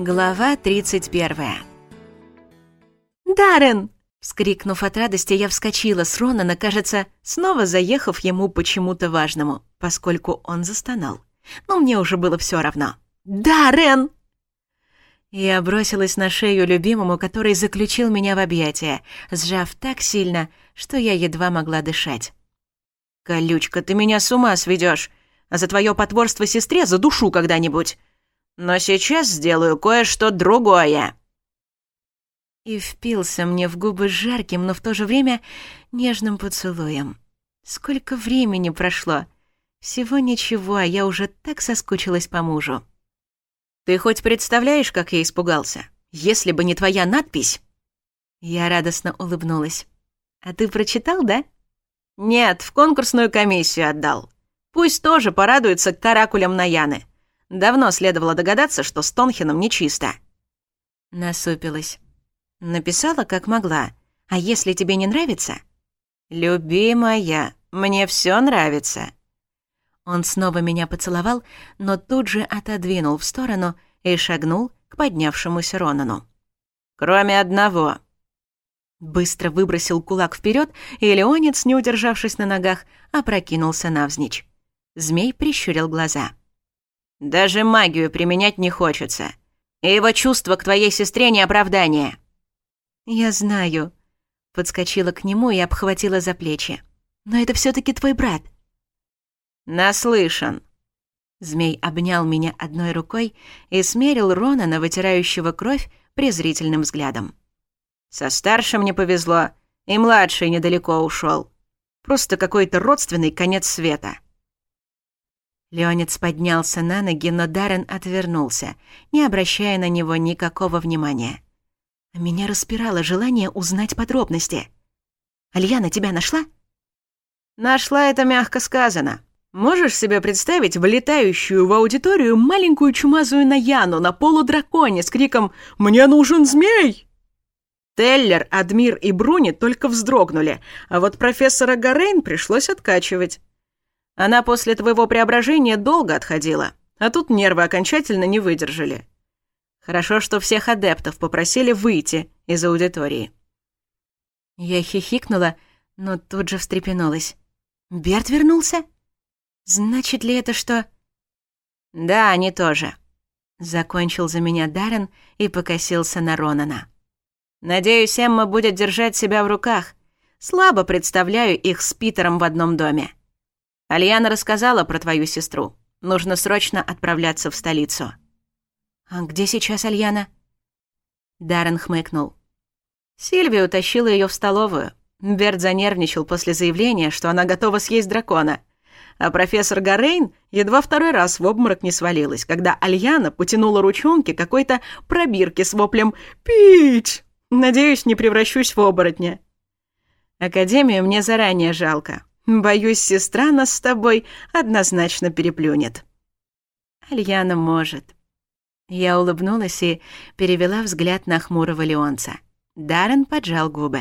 Глава 31. «Даррен!» Вскрикнув от радости, я вскочила с Ронана, кажется, снова заехав ему почему-то важному, поскольку он застонал. Но мне уже было все равно. «Даррен!» Я бросилась на шею любимому, который заключил меня в объятия, сжав так сильно, что я едва могла дышать. «Колючка, ты меня с ума сведешь, а за твое потворство сестре задушу когда-нибудь!» Но сейчас сделаю кое-что другое». И впился мне в губы жарким, но в то же время нежным поцелуем. Сколько времени прошло? Всего ничего, а я уже так соскучилась по мужу. «Ты хоть представляешь, как я испугался? Если бы не твоя надпись...» Я радостно улыбнулась. «А ты прочитал, да?» «Нет, в конкурсную комиссию отдал. Пусть тоже порадуется каракулям Наяны. Давно следовало догадаться, что с Тонхеном нечисто». Насупилась. Написала, как могла. «А если тебе не нравится?» «Любимая, мне все нравится». Он снова меня поцеловал, но тут же отодвинул в сторону и шагнул к поднявшемуся Ронану. «Кроме одного». Быстро выбросил кулак вперед, и Леонец, не удержавшись на ногах, опрокинулся навзничь. Змей прищурил глаза — даже магию применять не хочется. И его чувство к твоей сестре не оправдание». «Я знаю», — подскочила к нему и обхватила за плечи. «Но это все таки твой брат». «Наслышан». Змей обнял меня одной рукой и смерил Рона на вытирающего кровь, презрительным взглядом. «Со старшим не повезло, и младший недалеко ушел. Просто какой-то родственный конец света». Леонид поднялся на ноги, но Даррен отвернулся, не обращая на него никакого внимания. «А меня распирало желание узнать подробности. «Альяна тебя нашла?» «Нашла это мягко сказано. Можешь себе представить влетающую в аудиторию маленькую чумазую Наяну на полудраконе с криком «Мне нужен змей!» Теллер, Адмир и Бруни только вздрогнули, а вот профессора Гарейн пришлось откачивать. Она после твоего преображения долго отходила, а тут нервы окончательно не выдержали. Хорошо, что всех адептов попросили выйти из аудитории. Я хихикнула, но тут же встрепенулась. «Берт вернулся? Значит ли это, что...» «Да, они тоже», — закончил за меня Даррен и покосился на Ронана. «Надеюсь, Эмма будет держать себя в руках. Слабо представляю их с Питером в одном доме». Альяна рассказала про твою сестру. Нужно срочно отправляться в столицу». «А где сейчас Альяна?» Даррен хмыкнул. Сильвия утащила ее в столовую. Берт занервничал после заявления, что она готова съесть дракона. А профессор Гарейн едва второй раз в обморок не свалилась, когда Альяна потянула ручонки какой-то пробирки с воплем «Пить!» «Надеюсь, не превращусь в оборотня». Академию мне заранее жалко. Боюсь, сестра нас с тобой однозначно переплюнет». «Альяна может». Я улыбнулась и перевела взгляд на хмурого Леонца. Даррен поджал губы.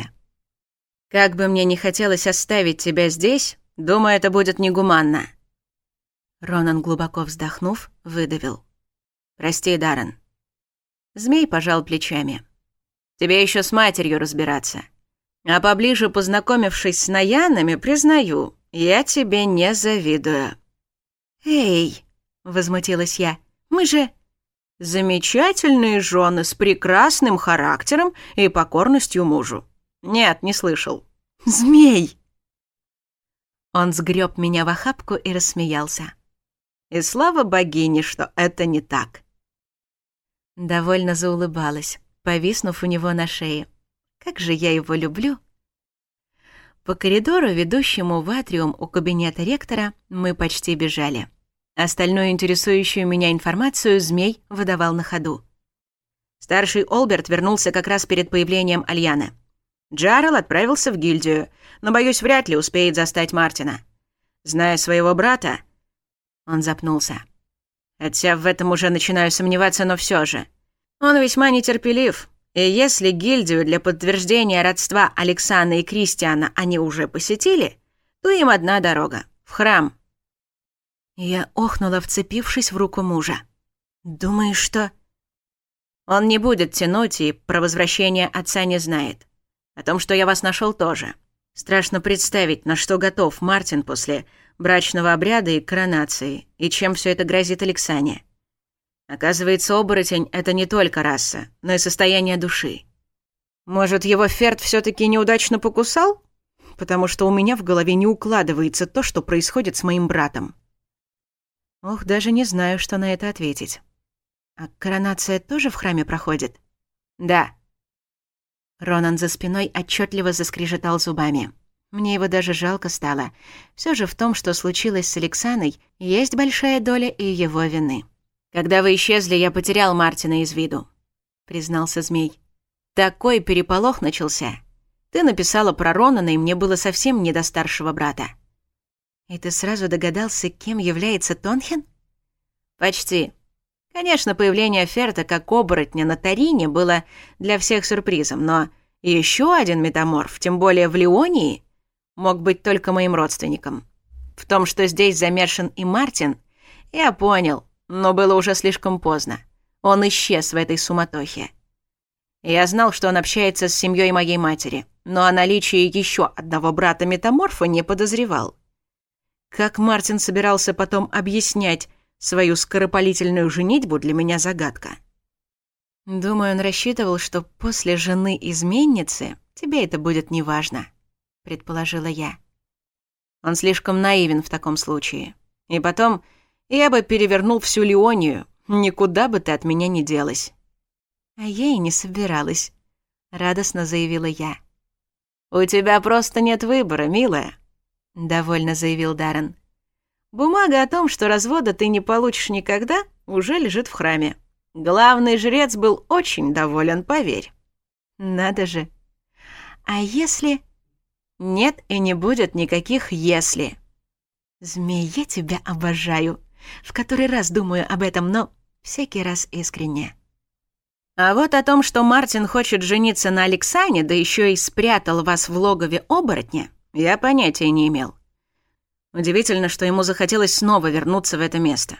«Как бы мне не хотелось оставить тебя здесь, думаю, это будет негуманно». Ронан, глубоко вздохнув, выдавил. «Прости, Даррен». Змей пожал плечами. «Тебе еще с матерью разбираться». А поближе познакомившись с Наянами, признаю, я тебе не завидую». «Эй!» — возмутилась я. «Мы же...» «Замечательные жены с прекрасным характером и покорностью мужу». «Нет, не слышал». «Змей!» Он сгреб меня в охапку и рассмеялся. «И слава богине, что это не так!» Довольно заулыбалась, повиснув у него на шее. «Как же я его люблю!» По коридору, ведущему в атриум у кабинета ректора, мы почти бежали. Остальную интересующую меня информацию змей выдавал на ходу. Старший Олберт вернулся как раз перед появлением Альяны. Джарел отправился в гильдию, но, боюсь, вряд ли успеет застать Мартина. Зная своего брата... Он запнулся. Хотя в этом уже начинаю сомневаться, но все же. Он весьма нетерпелив, и э, если гильдию для подтверждения родства Александра и Кристиана они уже посетили, то им одна дорога — в храм. Я охнула, вцепившись в руку мужа. «Думаешь, что...» «Он не будет тянуть и про возвращение отца не знает. О том, что я вас нашел, тоже. Страшно представить, на что готов Мартин после брачного обряда и коронации, и чем все это грозит Александре. Оказывается, оборотень — это не только раса, но и состояние души. Может, его ферт все-таки неудачно покусал? Потому что у меня в голове не укладывается то, что происходит с моим братом. Ох, даже не знаю, что на это ответить. А коронация тоже в храме проходит? Да. Ронан за спиной отчетливо заскрежетал зубами. Мне его даже жалко стало. Все же в том, что случилось с Александрой, есть большая доля и его вины когда вы исчезли, я потерял Мартина из виду», — признался змей. «Такой переполох начался. Ты написала про Ронана, и мне было совсем не до старшего брата». «И ты сразу догадался, кем является Тонхен?» «Почти. Конечно, появление Ферта как оборотня на Тарине было для всех сюрпризом, но еще один метаморф, тем более в Леонии, мог быть только моим родственником. В том, что здесь замешан и Мартин, я понял, но было уже слишком поздно. Он исчез в этой суматохе. Я знал, что он общается с семьей моей матери, но о наличии еще одного брата-метаморфа не подозревал. Как Мартин собирался потом объяснять свою скоропалительную женитьбу, для меня загадка. Думаю, он рассчитывал, что после жены-изменницы тебе это будет неважно, предположила я. Он слишком наивен в таком случае. И потом я бы перевернул всю Леонию. Никуда бы ты от меня не делась». «А я и не собиралась», — радостно заявила я. «У тебя просто нет выбора, милая», — довольно заявил Даррен. «Бумага о том, что развода ты не получишь никогда, уже лежит в храме. Главный жрец был очень доволен, поверь». «Надо же». «А если...» «Нет и не будет никаких «если». «Змея, тебя обожаю», в который раз думаю об этом, но всякий раз искренне. А вот о том, что Мартин хочет жениться на Алексане, да еще и спрятал вас в логове оборотня, я понятия не имел. Удивительно, что ему захотелось снова вернуться в это место.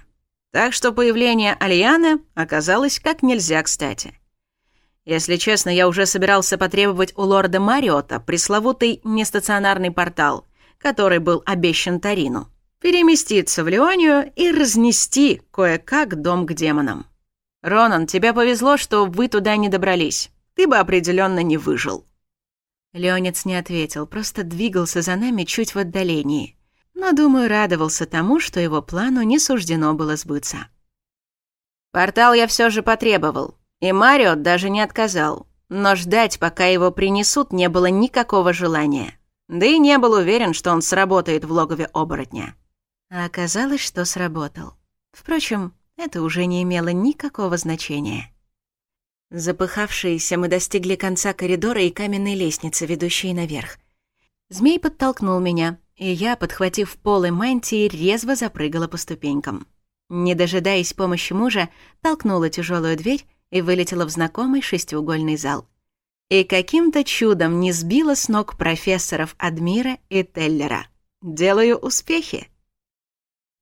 Так что появление Альяны оказалось как нельзя кстати. Если честно, я уже собирался потребовать у лорда Мариота пресловутый нестационарный портал, который был обещан Тарину переместиться в Леонию и разнести кое-как дом к демонам. «Ронан, тебе повезло, что вы туда не добрались. Ты бы определенно не выжил». Леонец не ответил, просто двигался за нами чуть в отдалении. Но, думаю, радовался тому, что его плану не суждено было сбыться. Портал я все же потребовал, и Марио даже не отказал. Но ждать, пока его принесут, не было никакого желания. Да и не был уверен, что он сработает в логове оборотня. А оказалось, что сработал. Впрочем, это уже не имело никакого значения. Запыхавшиеся мы достигли конца коридора и каменной лестницы, ведущей наверх. Змей подтолкнул меня, и я, подхватив полы мантии, резво запрыгала по ступенькам. Не дожидаясь помощи мужа, толкнула тяжелую дверь и вылетела в знакомый шестиугольный зал. И каким-то чудом не сбила с ног профессоров Адмира и Теллера. «Делаю успехи!»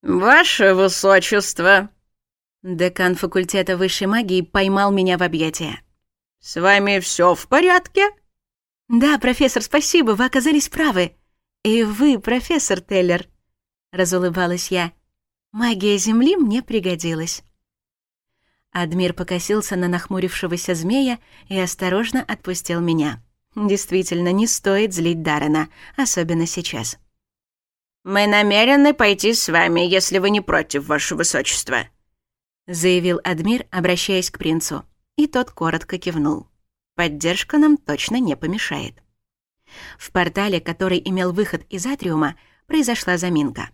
«Ваше высочество!» Декан факультета высшей магии поймал меня в объятия. «С вами все в порядке?» «Да, профессор, спасибо, вы оказались правы. И вы, профессор Теллер», — разулыбалась я. «Магия Земли мне пригодилась». Адмир покосился на нахмурившегося змея и осторожно отпустил меня. «Действительно, не стоит злить Дарена, особенно сейчас». «Мы намерены пойти с вами, если вы не против, ваше высочество», заявил Адмир, обращаясь к принцу. И тот коротко кивнул. Поддержка нам точно не помешает. В портале, который имел выход из Атриума, произошла заминка.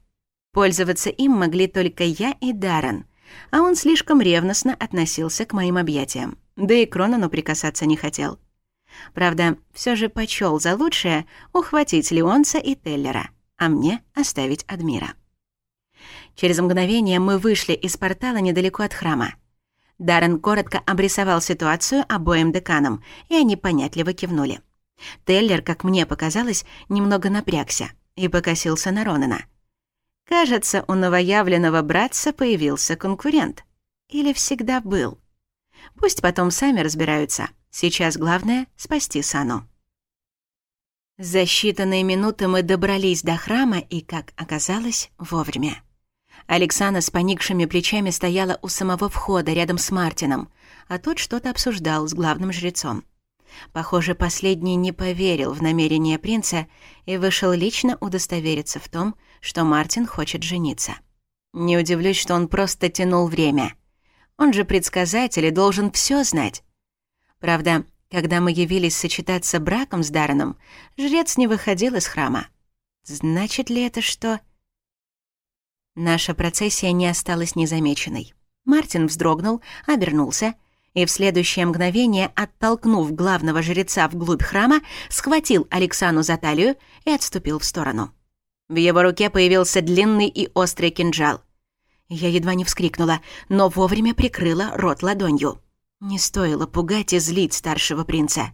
Пользоваться им могли только я и Даррен — а он слишком ревностно относился к моим объятиям, да и к Ронану прикасаться не хотел. Правда, все же почел за лучшее ухватить Леонца и Теллера, а мне оставить Адмира. Через мгновение мы вышли из портала недалеко от храма. Даррен коротко обрисовал ситуацию обоим деканам, и они понятливо кивнули. Теллер, как мне показалось, немного напрягся и покосился на Ронана. Кажется, у новоявленного братца появился конкурент. Или всегда был. Пусть потом сами разбираются. Сейчас главное — спасти Сану. За считанные минуты мы добрались до храма и, как оказалось, вовремя. Александра с поникшими плечами стояла у самого входа рядом с Мартином, а тот что-то обсуждал с главным жрецом. Похоже, последний не поверил в намерение принца и вышел лично удостовериться в том, что Мартин хочет жениться. Не удивлюсь, что он просто тянул время. Он же предсказатель и должен все знать. Правда, когда мы явились сочетаться браком с Дарреном, жрец не выходил из храма. Значит ли это, что... Наша процессия не осталась незамеченной. Мартин вздрогнул, обернулся, и в следующее мгновение, оттолкнув главного жреца вглубь храма, схватил Алексану за талию и отступил в сторону. В его руке появился длинный и острый кинжал. Я едва не вскрикнула, но вовремя прикрыла рот ладонью. Не стоило пугать и злить старшего принца.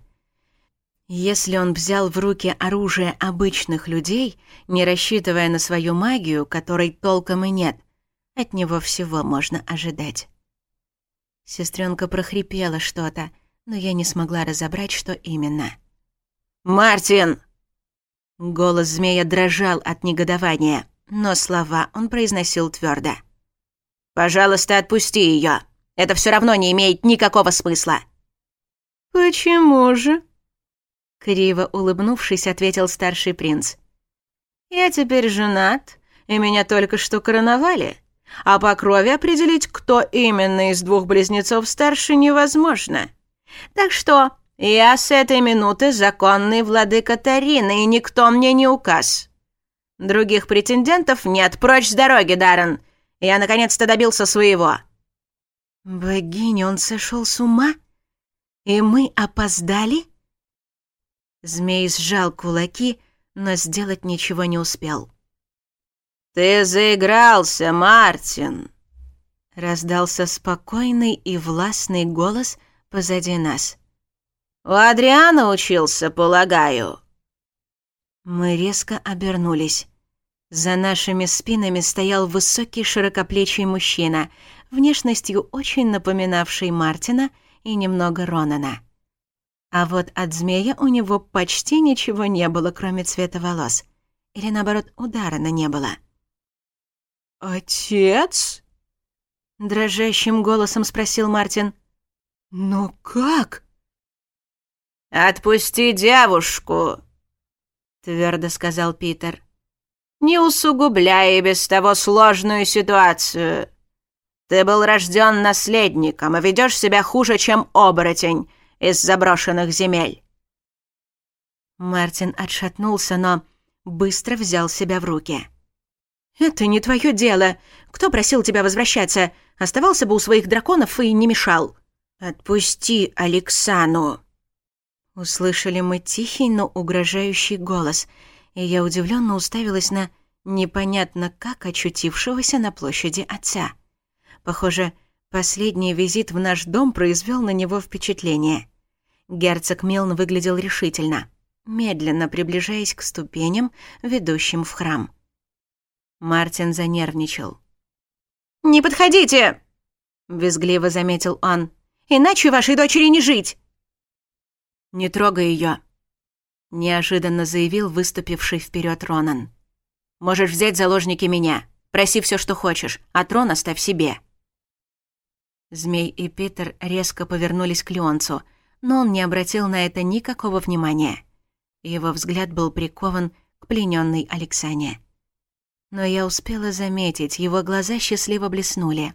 Если он взял в руки оружие обычных людей, не рассчитывая на свою магию, которой толком и нет, от него всего можно ожидать. Сестренка прохрипела что-то, но я не смогла разобрать, что именно. «Мартин!» Голос змея дрожал от негодования, но слова он произносил твердо. «Пожалуйста, отпусти ее. Это все равно не имеет никакого смысла». «Почему же?» Криво улыбнувшись, ответил старший принц. «Я теперь женат, и меня только что короновали, а по крови определить, кто именно из двух близнецов старше, невозможно. Так что я с этой минуты законный владыка Тарины, и никто мне не указ. Других претендентов нет, прочь с дороги, Даррен. Я наконец-то добился своего». «Богиня, он сошел с ума? И мы опоздали?» Змей сжал кулаки, но сделать ничего не успел. «Ты заигрался, Мартин!» Раздался спокойный и властный голос позади нас. «У Адриана учился, полагаю?» Мы резко обернулись. За нашими спинами стоял высокий широкоплечий мужчина, внешностью очень напоминавший Мартина и немного Ронана. А вот от змея у него почти ничего не было, кроме цвета волос. Или, наоборот, удара на не было. «Отец?» — дрожащим голосом спросил Мартин. «Но «Ну как?» «Отпусти девушку!» — твердо сказал Питер не усугубляя без того сложную ситуацию. Ты был рожден наследником и ведешь себя хуже, чем оборотень из заброшенных земель». Мартин отшатнулся, но быстро взял себя в руки. «Это не твое дело. Кто просил тебя возвращаться? Оставался бы у своих драконов и не мешал». «Отпусти Алексану!» Услышали мы тихий, но угрожающий голос — и я удивленно уставилась на непонятно как очутившегося на площади отца. Похоже, последний визит в наш дом произвел на него впечатление. Герцог Милн выглядел решительно, медленно приближаясь к ступеням, ведущим в храм. Мартин занервничал. «Не подходите!» — визгливо заметил он. «Иначе вашей дочери не жить!» «Не трогай ее, — неожиданно заявил выступивший вперед Ронан. «Можешь взять заложники меня. Проси все, что хочешь, а трон оставь себе». Змей и Питер резко повернулись к Леонцу, но он не обратил на это никакого внимания. Его взгляд был прикован к плененной Алексане. Но я успела заметить, его глаза счастливо блеснули.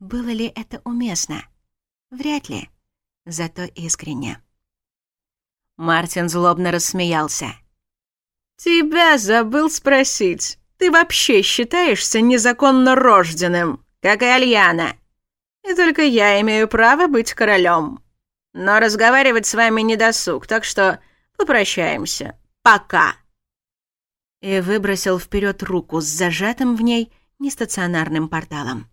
Было ли это уместно? Вряд ли. Зато искренне. Мартин злобно рассмеялся. «Тебя забыл спросить. Ты вообще считаешься незаконно рожденным, как и Альяна? И только я имею право быть королем. Но разговаривать с вами не досуг, так что попрощаемся. Пока!» И выбросил вперед руку с зажатым в ней нестационарным порталом.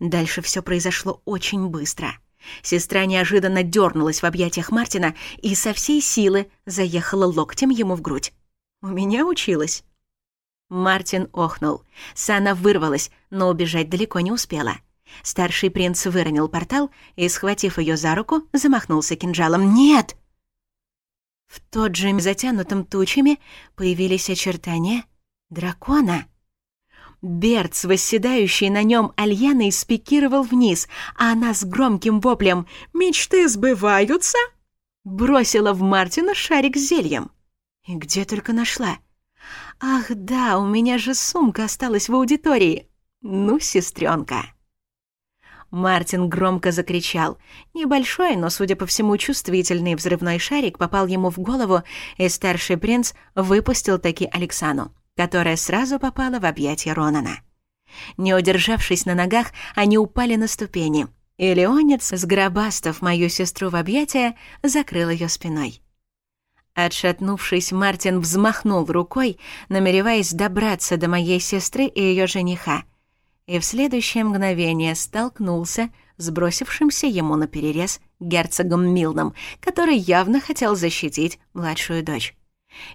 Дальше все произошло очень быстро — Сестра неожиданно дернулась в объятиях Мартина и со всей силы заехала локтем ему в грудь. «У меня училась». Мартин охнул. Сана вырвалась, но убежать далеко не успела. Старший принц выронил портал и, схватив ее за руку, замахнулся кинжалом. «Нет!» В тот же затянутом тучами появились очертания дракона. Берт с восседающей на нем Альяной спикировал вниз, а она с громким воплем «Мечты сбываются!» бросила в Мартина шарик с зельем. И где только нашла. «Ах да, у меня же сумка осталась в аудитории! Ну, сестренка!» Мартин громко закричал. Небольшой, но, судя по всему, чувствительный взрывной шарик попал ему в голову, и старший принц выпустил таки Александру которая сразу попала в объятия Ронана. Не удержавшись на ногах, они упали на ступени, и Леонец, сгробастав мою сестру в объятия, закрыл ее спиной. Отшатнувшись, Мартин взмахнул рукой, намереваясь добраться до моей сестры и ее жениха, и в следующее мгновение столкнулся с бросившимся ему на перерез герцогом Милном, который явно хотел защитить младшую дочь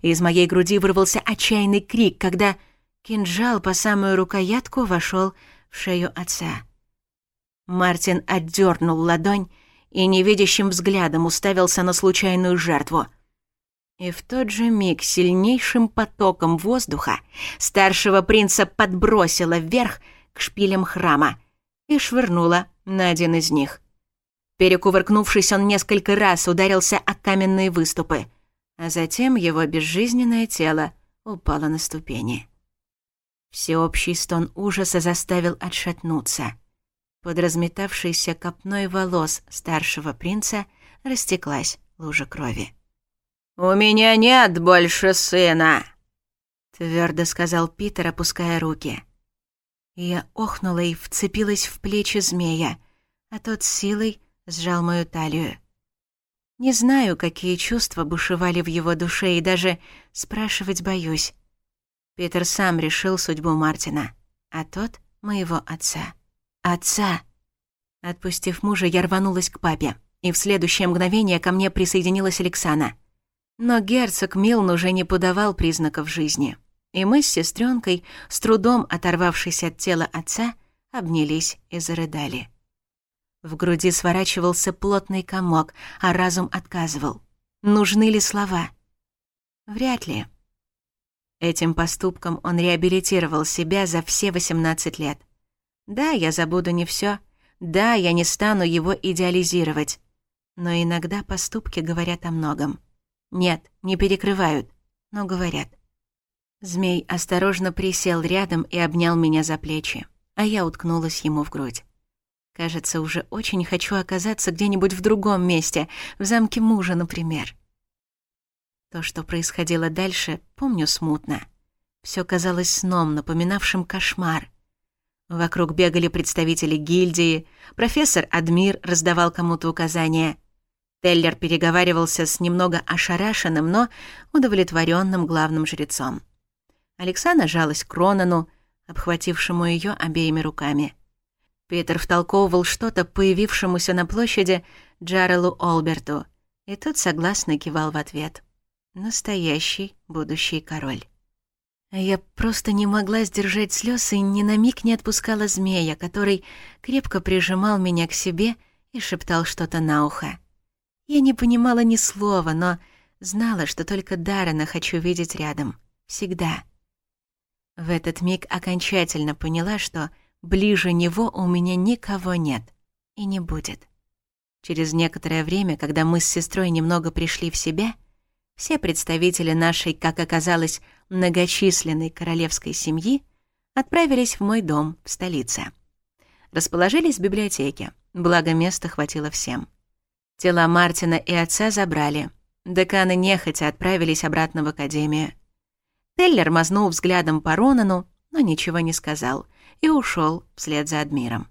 из моей груди вырвался отчаянный крик, когда кинжал по самую рукоятку вошел в шею отца. Мартин отдернул ладонь и невидящим взглядом уставился на случайную жертву. И в тот же миг сильнейшим потоком воздуха старшего принца подбросило вверх к шпилям храма и швырнуло на один из них. Перекувыркнувшись, он несколько раз ударился о каменные выступы — а затем его безжизненное тело упало на ступени. Всеобщий стон ужаса заставил отшатнуться. Под разметавшейся копной волос старшего принца растеклась лужа крови. «У меня нет больше сына!» — твердо сказал Питер, опуская руки. Я охнула и вцепилась в плечи змея, а тот силой сжал мою талию. Не знаю, какие чувства бушевали в его душе и даже спрашивать боюсь. Питер сам решил судьбу Мартина, а тот — моего отца. Отца! Отпустив мужа, я рванулась к папе, и в следующее мгновение ко мне присоединилась Александра. Но герцог Милн уже не подавал признаков жизни, и мы с сестренкой, с трудом оторвавшись от тела отца, обнялись и зарыдали. В груди сворачивался плотный комок, а разум отказывал. Нужны ли слова? Вряд ли. Этим поступком он реабилитировал себя за все 18 лет. Да, я забуду не все. Да, я не стану его идеализировать. Но иногда поступки говорят о многом. Нет, не перекрывают, но говорят. Змей осторожно присел рядом и обнял меня за плечи, а я уткнулась ему в грудь. Кажется, уже очень хочу оказаться где-нибудь в другом месте, в замке мужа, например. То, что происходило дальше, помню смутно. Все казалось сном, напоминавшим кошмар. Вокруг бегали представители гильдии, профессор Адмир раздавал кому-то указания. Теллер переговаривался с немного ошарашенным, но удовлетворенным главным жрецом. Александра жалась к Ронану, обхватившему ее обеими руками. Питер втолковывал что-то появившемуся на площади Джарелу Олберту, и тот согласно кивал в ответ. Настоящий будущий король. Я просто не могла сдержать слез и ни на миг не отпускала змея, который крепко прижимал меня к себе и шептал что-то на ухо. Я не понимала ни слова, но знала, что только Даррена хочу видеть рядом. Всегда. В этот миг окончательно поняла, что Ближе него у меня никого нет и не будет. Через некоторое время, когда мы с сестрой немного пришли в себя, все представители нашей, как оказалось, многочисленной королевской семьи отправились в мой дом в столице. Расположились в библиотеке, благо места хватило всем. Тела Мартина и отца забрали. Деканы нехотя отправились обратно в академию. Теллер мазнул взглядом по Ронану, но ничего не сказал — и ушел вслед за Адмиром.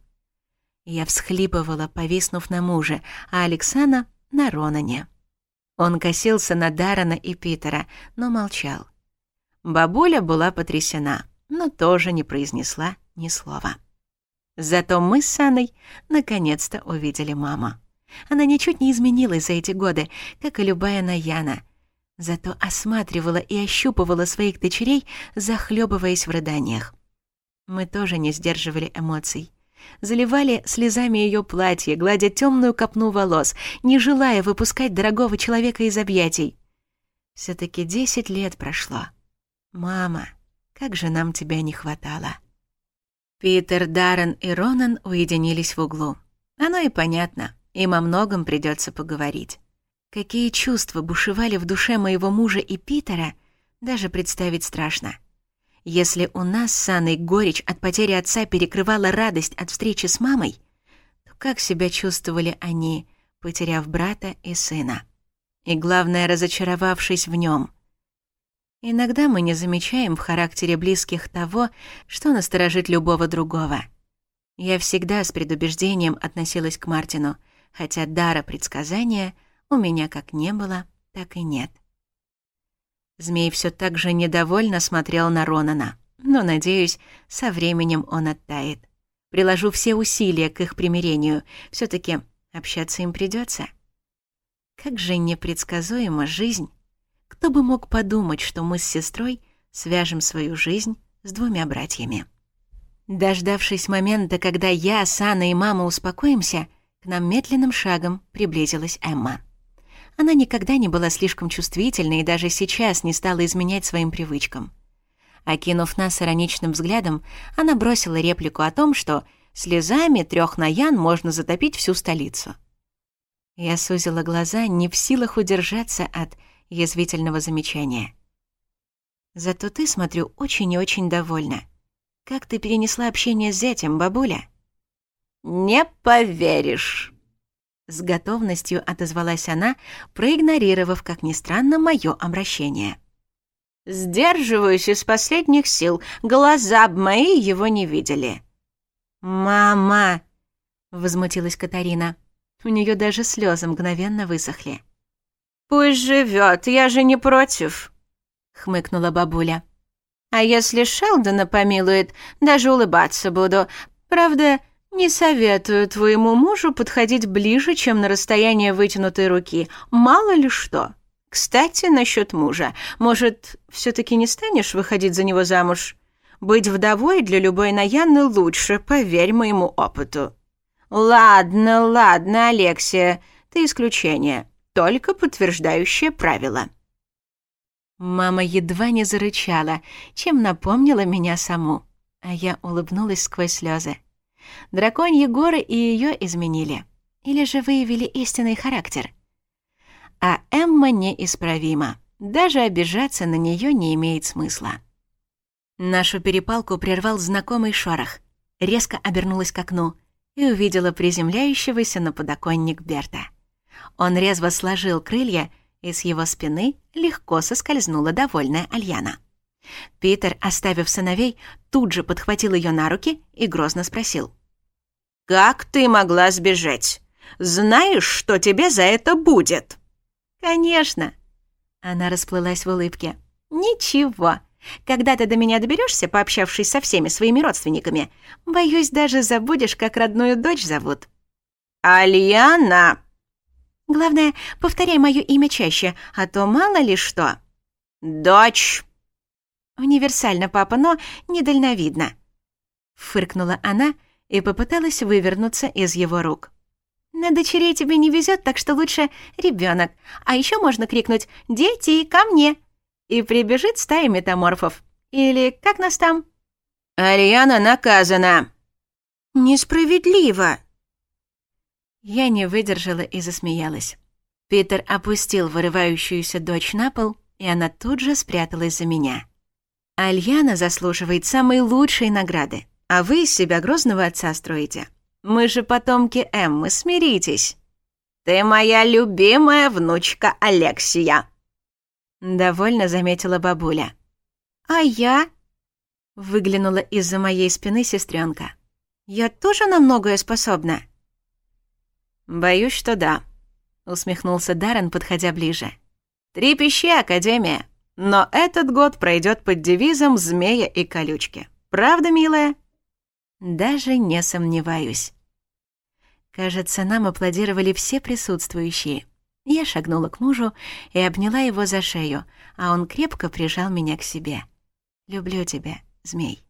Я всхлипывала, повиснув на муже, а Александра — на Ронане. Он косился на Дарана и Питера, но молчал. Бабуля была потрясена, но тоже не произнесла ни слова. Зато мы с Анной наконец-то увидели маму. Она ничуть не изменилась за эти годы, как и любая Наяна. Зато осматривала и ощупывала своих дочерей, захлебываясь в рыданиях. Мы тоже не сдерживали эмоций. Заливали слезами ее платье, гладя темную копну волос, не желая выпускать дорогого человека из объятий. Все-таки десять лет прошло. Мама, как же нам тебя не хватало. Питер, Даррен и Ронан уединились в углу. Оно и понятно, им о многом придется поговорить. Какие чувства бушевали в душе моего мужа и Питера, даже представить страшно. Если у нас с Анной горечь от потери отца перекрывала радость от встречи с мамой, то как себя чувствовали они, потеряв брата и сына? И главное, разочаровавшись в нем. Иногда мы не замечаем в характере близких того, что насторожит любого другого. Я всегда с предубеждением относилась к Мартину, хотя дара предсказания у меня как не было, так и нет. Змей все так же недовольно смотрел на Ронана, но, надеюсь, со временем он оттает. Приложу все усилия к их примирению. все таки общаться им придется. Как же непредсказуема жизнь. Кто бы мог подумать, что мы с сестрой свяжем свою жизнь с двумя братьями. Дождавшись момента, когда я, Сана и мама успокоимся, к нам медленным шагом приблизилась Эмма. Она никогда не была слишком чувствительной и даже сейчас не стала изменять своим привычкам. Окинув нас ироничным взглядом, она бросила реплику о том, что слезами трех наян можно затопить всю столицу. Я сузила глаза, не в силах удержаться от язвительного замечания. «Зато ты, смотрю, очень и очень довольна. Как ты перенесла общение с зятем, бабуля?» «Не поверишь!» С готовностью отозвалась она, проигнорировав, как ни странно, мое обращение. «Сдерживаюсь из последних сил. Глаза б мои его не видели». «Мама!» — возмутилась Катарина. У нее даже слезы мгновенно высохли. «Пусть живет, я же не против», — хмыкнула бабуля. «А если Шелдона помилует, даже улыбаться буду. Правда, «Не советую твоему мужу подходить ближе, чем на расстояние вытянутой руки. Мало ли что. Кстати, насчет мужа. Может, все-таки не станешь выходить за него замуж? Быть вдовой для любой Наяны лучше, поверь моему опыту». «Ладно, ладно, Алексия, ты исключение. Только подтверждающее правило». Мама едва не зарычала, чем напомнила меня саму, а я улыбнулась сквозь слезы. Драконьи горы и ее изменили. Или же выявили истинный характер. А Эмма неисправима. Даже обижаться на нее не имеет смысла. Нашу перепалку прервал знакомый шорох. Резко обернулась к окну и увидела приземляющегося на подоконник Берта. Он резво сложил крылья, и с его спины легко соскользнула довольная Альяна. Питер, оставив сыновей, тут же подхватил ее на руки и грозно спросил. «Как ты могла сбежать? Знаешь, что тебе за это будет?» «Конечно!» Она расплылась в улыбке. «Ничего. Когда ты до меня доберешься, пообщавшись со всеми своими родственниками, боюсь, даже забудешь, как родную дочь зовут». «Альяна!» «Главное, повторяй мое имя чаще, а то мало ли что». «Дочь!» «Универсально, папа, но недальновидно», — фыркнула она и попыталась вывернуться из его рук. «На дочерей тебе не везет, так что лучше ребенок. А еще можно крикнуть «Дети, ко мне!» и прибежит стая метаморфов. Или как нас там?» «Ариана наказана!» «Несправедливо!» Я не выдержала и засмеялась. Питер опустил вырывающуюся дочь на пол, и она тут же спряталась за меня. Альяна заслуживает самой лучшей награды, а вы из себя грозного отца строите. Мы же потомки Эммы, смиритесь. Ты моя любимая внучка Алексия. Довольно заметила бабуля. А я? Выглянула из-за моей спины сестренка. Я тоже на многое способна. Боюсь, что да, усмехнулся Даррен, подходя ближе. Трепещи, Академия. Но этот год пройдет под девизом «Змея и колючки». Правда, милая? Даже не сомневаюсь. Кажется, нам аплодировали все присутствующие. Я шагнула к мужу и обняла его за шею, а он крепко прижал меня к себе. «Люблю тебя, змей».